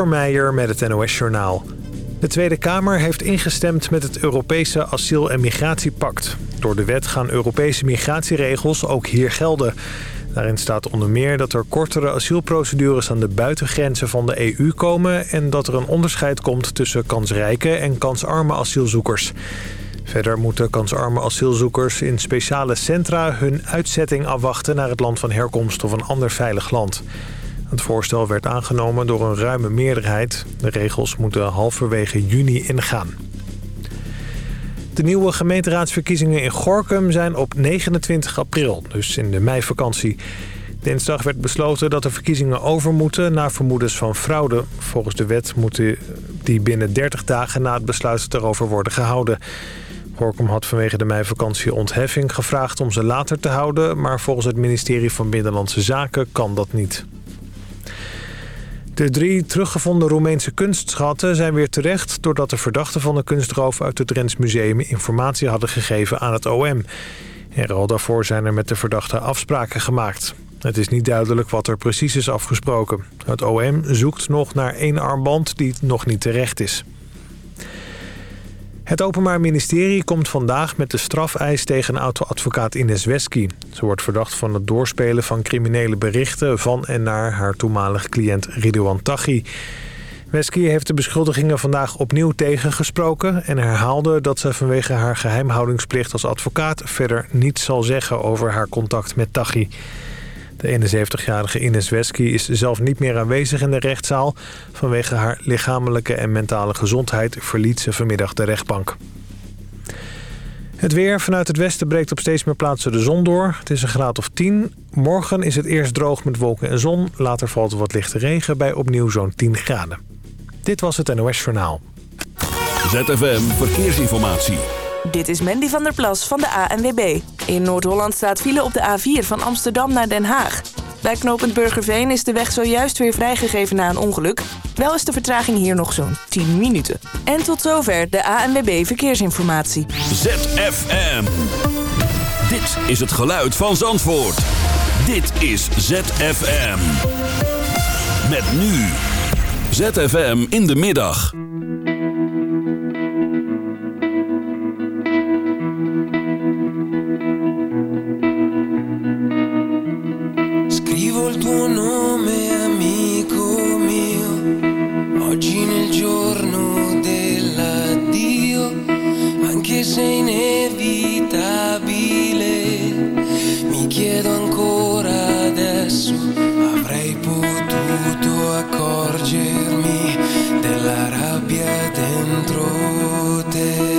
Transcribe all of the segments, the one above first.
Meijer met het NOS-journaal. De Tweede Kamer heeft ingestemd met het Europese asiel- en migratiepact. Door de wet gaan Europese migratieregels ook hier gelden. Daarin staat onder meer dat er kortere asielprocedures aan de buitengrenzen van de EU komen... en dat er een onderscheid komt tussen kansrijke en kansarme asielzoekers. Verder moeten kansarme asielzoekers in speciale centra hun uitzetting afwachten... naar het land van herkomst of een ander veilig land. Het voorstel werd aangenomen door een ruime meerderheid. De regels moeten halverwege juni ingaan. De nieuwe gemeenteraadsverkiezingen in Gorkum zijn op 29 april, dus in de meivakantie. Dinsdag werd besloten dat de verkiezingen over moeten na vermoedens van fraude. Volgens de wet moeten die binnen 30 dagen na het besluit erover worden gehouden. Gorkum had vanwege de meivakantie ontheffing gevraagd om ze later te houden... maar volgens het ministerie van Binnenlandse Zaken kan dat niet. De drie teruggevonden Roemeense kunstschatten zijn weer terecht... doordat de verdachten van de kunstroof uit het Drents Museum... informatie hadden gegeven aan het OM. En al daarvoor zijn er met de verdachten afspraken gemaakt. Het is niet duidelijk wat er precies is afgesproken. Het OM zoekt nog naar één armband die nog niet terecht is. Het Openbaar Ministerie komt vandaag met de strafeis tegen auto-advocaat Ines Wesky. Ze wordt verdacht van het doorspelen van criminele berichten van en naar haar toenmalige cliënt Ridouan Taghi. Wesky heeft de beschuldigingen vandaag opnieuw tegengesproken... en herhaalde dat ze vanwege haar geheimhoudingsplicht als advocaat... verder niets zal zeggen over haar contact met Taghi. De 71-jarige Ines Wesky is zelf niet meer aanwezig in de rechtszaal. Vanwege haar lichamelijke en mentale gezondheid verliet ze vanmiddag de rechtbank. Het weer vanuit het westen breekt op steeds meer plaatsen de zon door. Het is een graad of 10. Morgen is het eerst droog met wolken en zon. Later valt er wat lichte regen bij opnieuw zo'n 10 graden. Dit was het NOS Journaal. ZFM Verkeersinformatie. Dit is Mandy van der Plas van de ANWB. In Noord-Holland staat file op de A4 van Amsterdam naar Den Haag. Bij knooppunt Burgerveen is de weg zojuist weer vrijgegeven na een ongeluk. Wel is de vertraging hier nog zo'n 10 minuten. En tot zover de ANWB Verkeersinformatie. ZFM. Dit is het geluid van Zandvoort. Dit is ZFM. Met nu. ZFM in de middag. Della rabbia dentro te.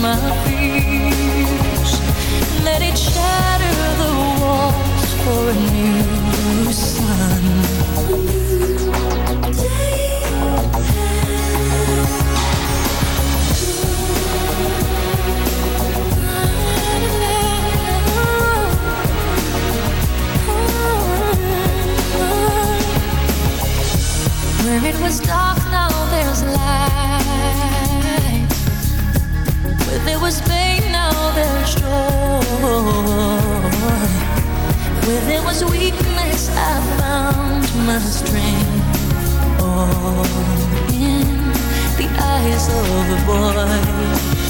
maar feet. where there was weakness, I found my strength. All in the eyes of a boy.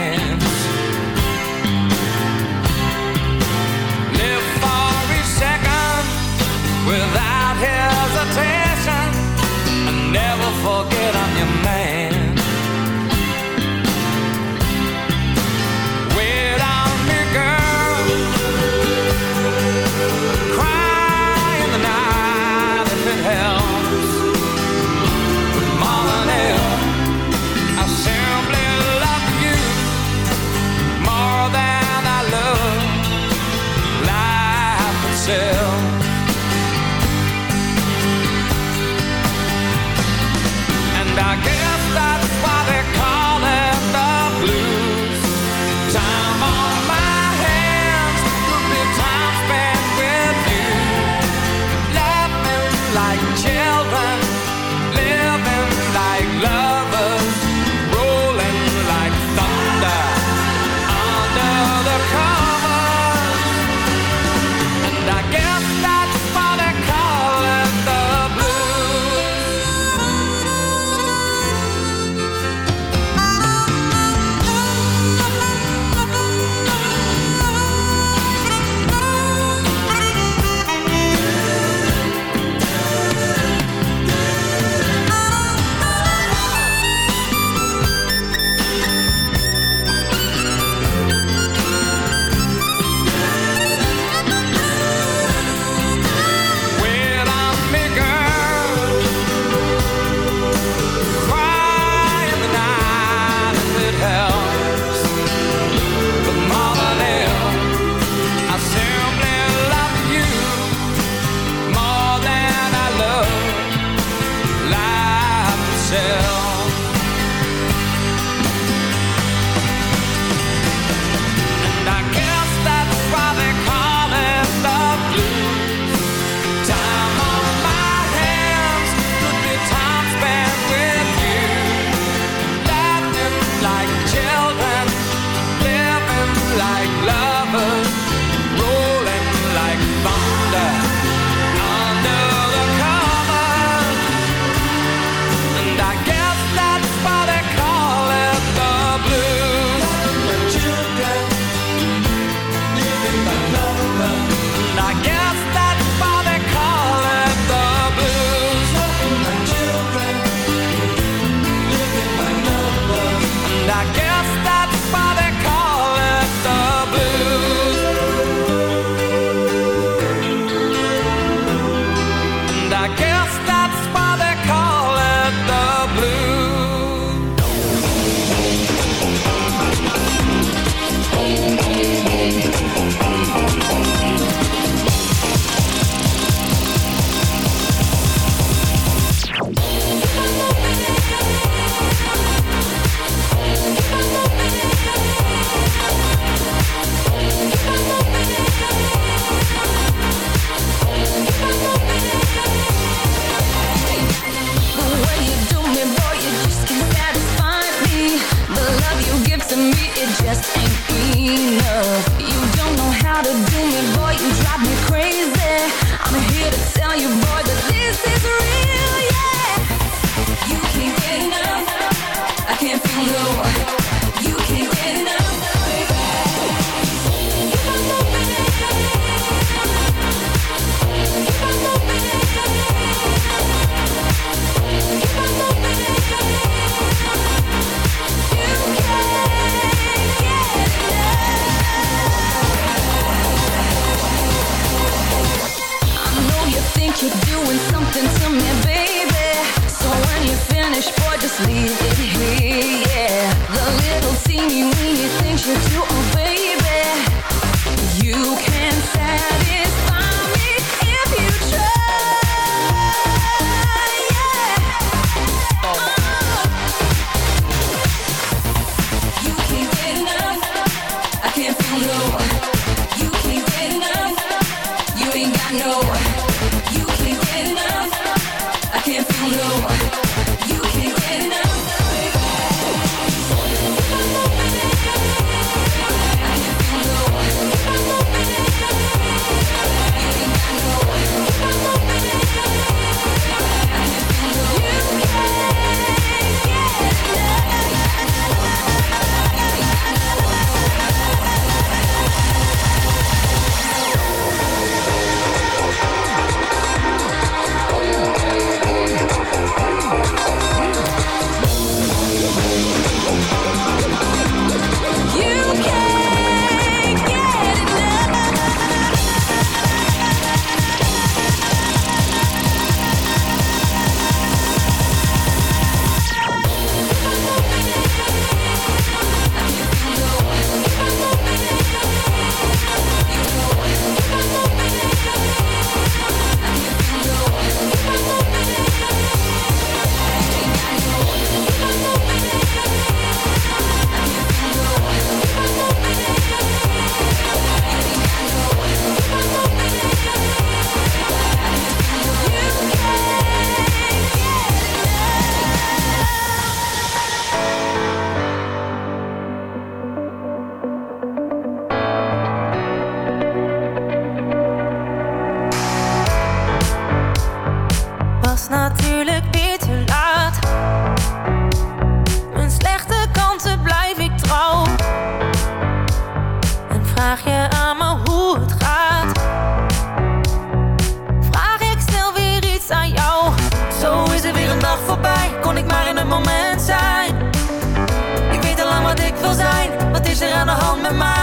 Aan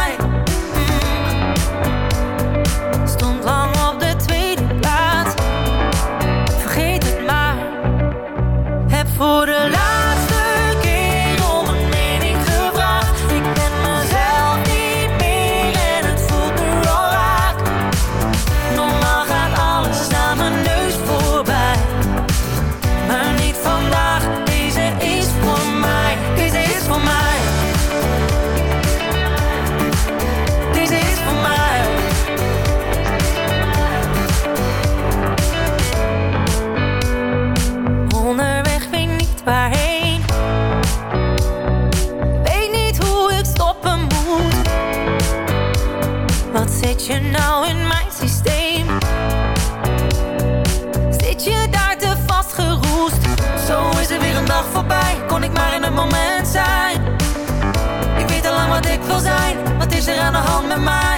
er aan de hand met mij?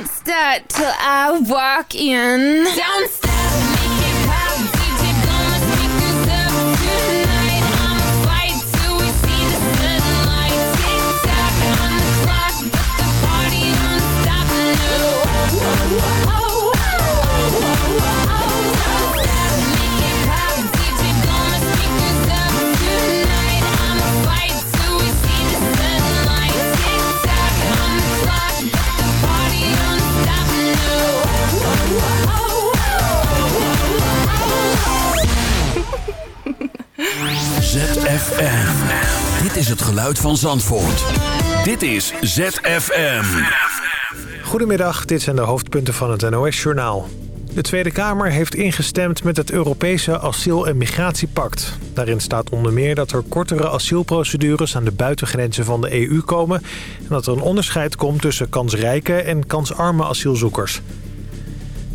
Don't start till I walk in. ZFM. Dit is het geluid van Zandvoort. Dit is ZFM. Goedemiddag, dit zijn de hoofdpunten van het NOS-journaal. De Tweede Kamer heeft ingestemd met het Europese Asiel- en Migratiepact. Daarin staat onder meer dat er kortere asielprocedures aan de buitengrenzen van de EU komen... en dat er een onderscheid komt tussen kansrijke en kansarme asielzoekers.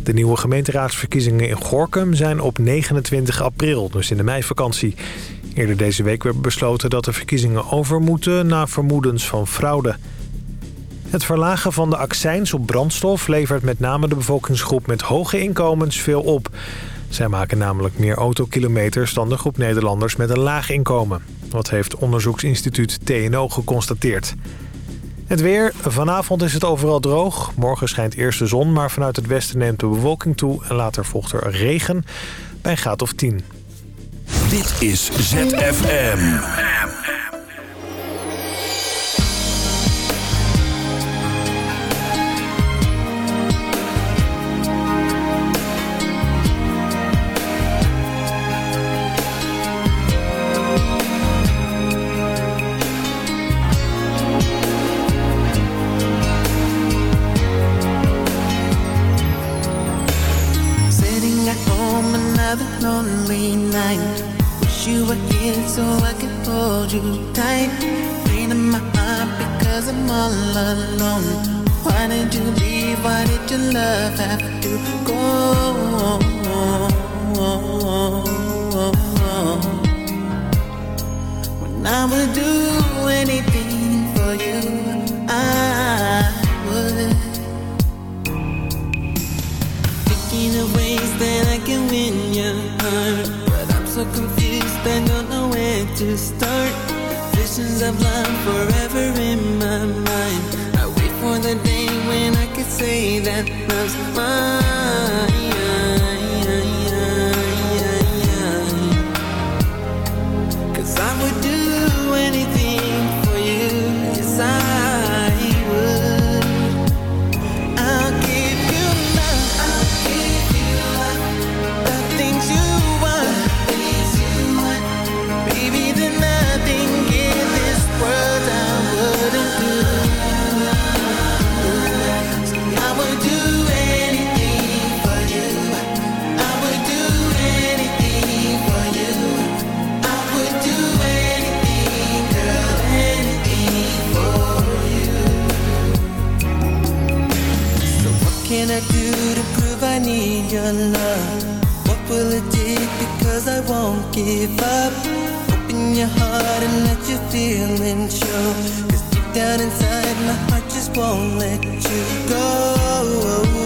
De nieuwe gemeenteraadsverkiezingen in Gorkum zijn op 29 april, dus in de meivakantie. Eerder deze week werd besloten dat de verkiezingen over moeten na vermoedens van fraude. Het verlagen van de accijns op brandstof levert met name de bevolkingsgroep met hoge inkomens veel op. Zij maken namelijk meer autokilometers dan de groep Nederlanders met een laag inkomen. Wat heeft onderzoeksinstituut TNO geconstateerd. Het weer. Vanavond is het overal droog. Morgen schijnt eerst de zon, maar vanuit het westen neemt de bewolking toe... en later volgt er regen bij gaat of 10. Dit is ZFM. feeling choked Cause deep down inside my heart just won't let you go.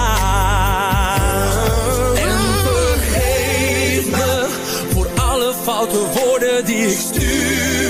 Foute woorden die ik stuurde.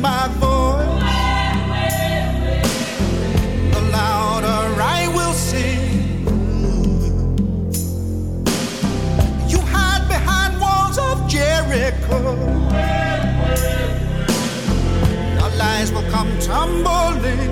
my voice. The louder I will sing. You hide behind walls of Jericho. Lies will come tumbling.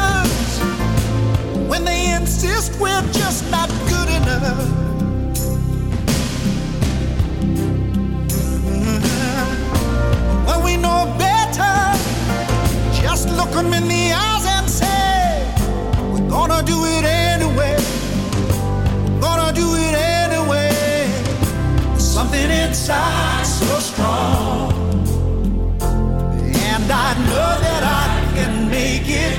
Look 'em in the eyes and say, We're gonna do it anyway. Gonna do it anyway. There's Something inside so strong. And I know that I can make it.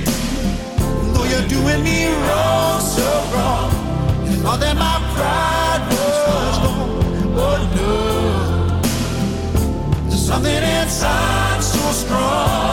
Though you're doing me wrong, so wrong. You thought that my pride was gone. Oh no. There's something inside so strong.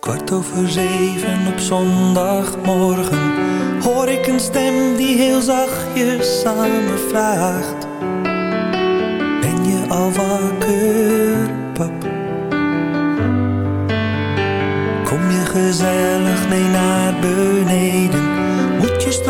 Kwart over zeven op zondagmorgen hoor ik een stem die heel zachtjes aan me vraagt: Ben je al wakker, pap? Kom je gezellig mee naar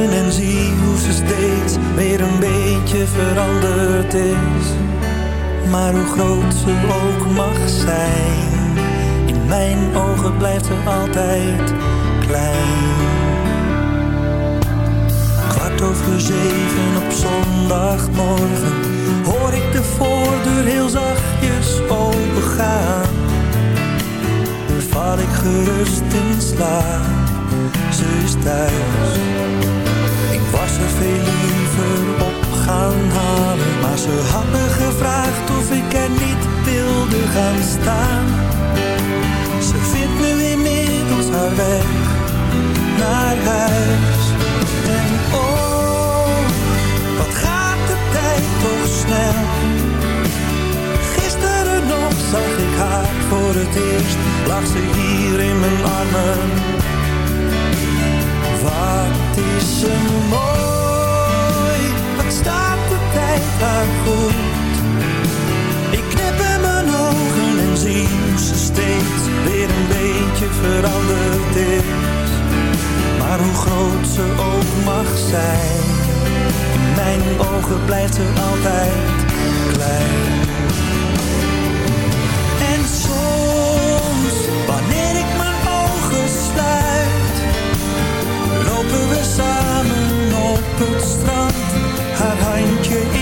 en zie hoe ze steeds weer een beetje veranderd is. Maar hoe groot ze ook mag zijn, in mijn ogen blijft ze altijd klein. Kwart over zeven op zondagmorgen hoor ik de voordeur heel zachtjes opengaan. Val ik gerust in slaap, ze is thuis ze veel liever op gaan halen. Maar ze had me gevraagd of ik er niet wilde gaan staan. Ze vindt nu inmiddels haar weg naar huis. En oh, wat gaat de tijd toch snel. Gisteren nog zag ik haar voor het eerst. Lag ze hier in mijn armen. Wat is een mooi maar goed. Ik knip in mijn ogen en zie ze steeds weer een beetje veranderd is. Maar hoe groot ze ook mag zijn, in mijn ogen blijft ze altijd klein. En soms, wanneer ik mijn ogen sluit, lopen we samen op het strand, haar handje in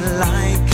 like